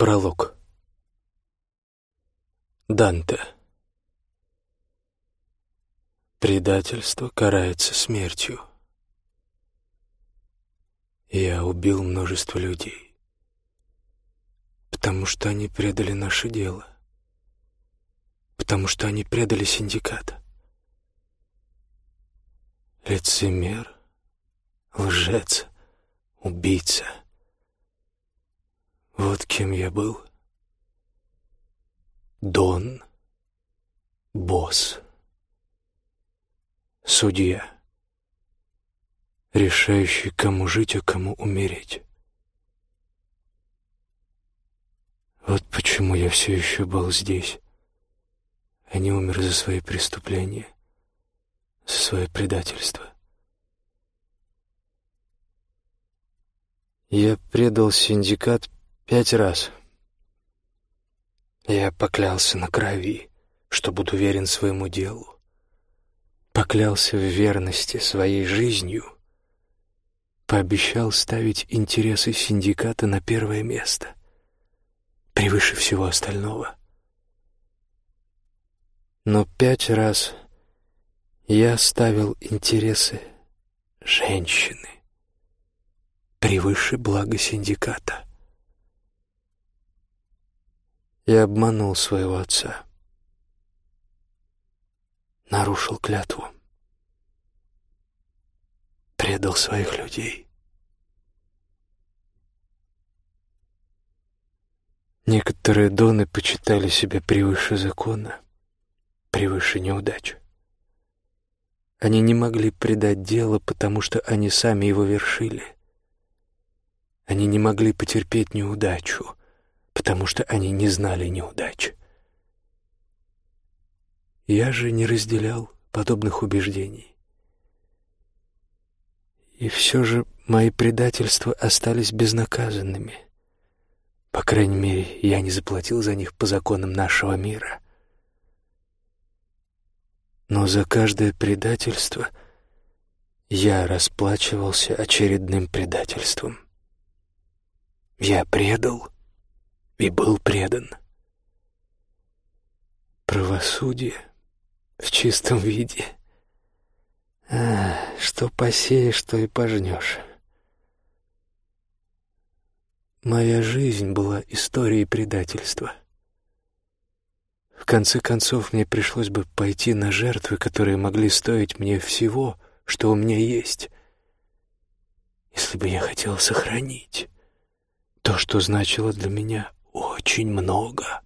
Пролог. Данте. Предательство карается смертью. Я убил множество людей, потому что они предали наше дело, потому что они предали синдикат. Лицемер, лжец, убийца — вот кем я был. Дон. Босс. Судья. Решающий, кому жить, а кому умереть. Вот почему я все еще был здесь, а не умер за свои преступления, за свое предательство. Я предал синдикат Пять раз. Я поклялся на крови, что буду верен своему делу. Поклялся в верности своей жизнью. Пообещал ставить интересы синдиката на первое место, превыше всего остального. Но пять раз я ставил интересы женщины превыше блага синдиката. Я обманул своего отца. Нарушил клятву. Предал своих людей. Некоторые доны почитали себя превыше закона, превыше неудач. Они не могли предать дело, потому что они сами его вершили. Они не могли потерпеть неудачу, потому что они не знали неудач. Я же не разделял подобных убеждений. И все же мои предательства остались безнаказанными. По крайней мере, я не заплатил за них по законам нашего мира. Но за каждое предательство я расплачивался очередным предательством. Я предал и был предан. Правосудие в чистом виде. А, что посеешь, то и пожнешь. Моя жизнь была историей предательства. В конце концов, мне пришлось бы пойти на жертвы, которые могли стоить мне всего, что у меня есть, если бы я хотел сохранить то, что значило для меня очень много.